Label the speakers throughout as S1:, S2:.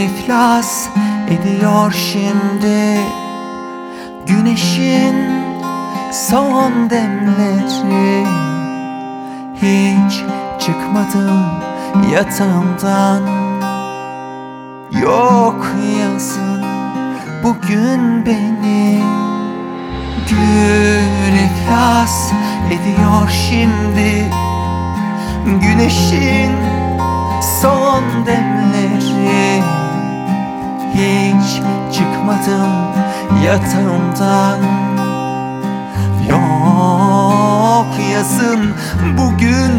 S1: iflas ediyor şimdi. Güneşin son demleri. Hiç çıkmadım yatağımdan. Yok yazın bugün beni. Gün iflas ediyor şimdi. Güneşin son demleri Hiç çıkmadım yatağımdan. Yok yazın bugün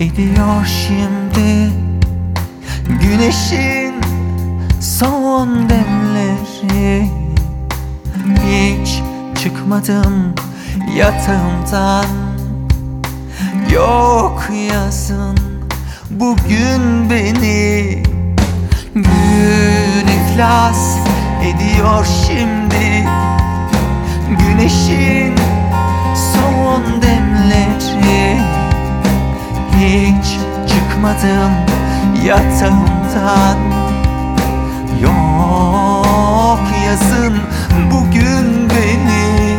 S1: ediyor şimdi. Güneşin son demleri. Hiç çıkmadım yatağımdan. Yok yazın bugün beni. Gün iflas ediyor şimdi. Güneşin son demleri çıkmadım yatağımdan. Yok yazın bugün beni.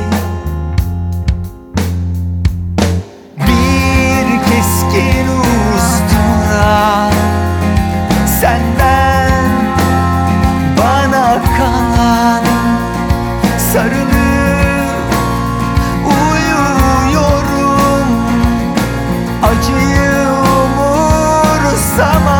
S1: Bir keskin ustura Senden bana kalan Sarılıp sama.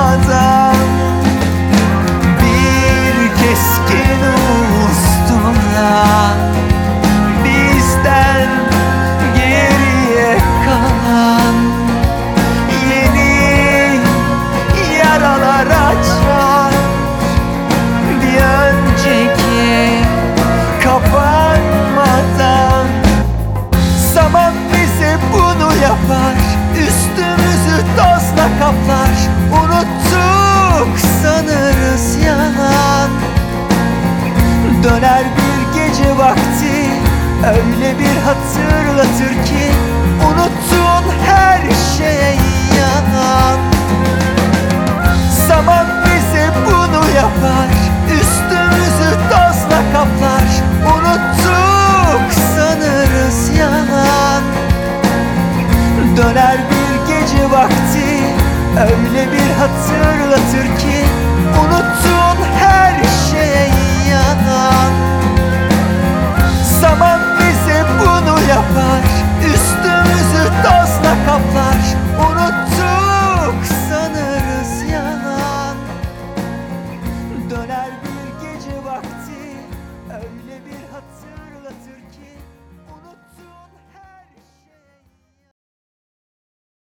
S1: hatırlatır ki Unuttuğun her şeye yalan Zaman bize bunu yapar Üstümüzü tozla kaplar. Unuttuk sanırız yalan. Döner bir gece vakti Öyle bir hatırlatır ki Unut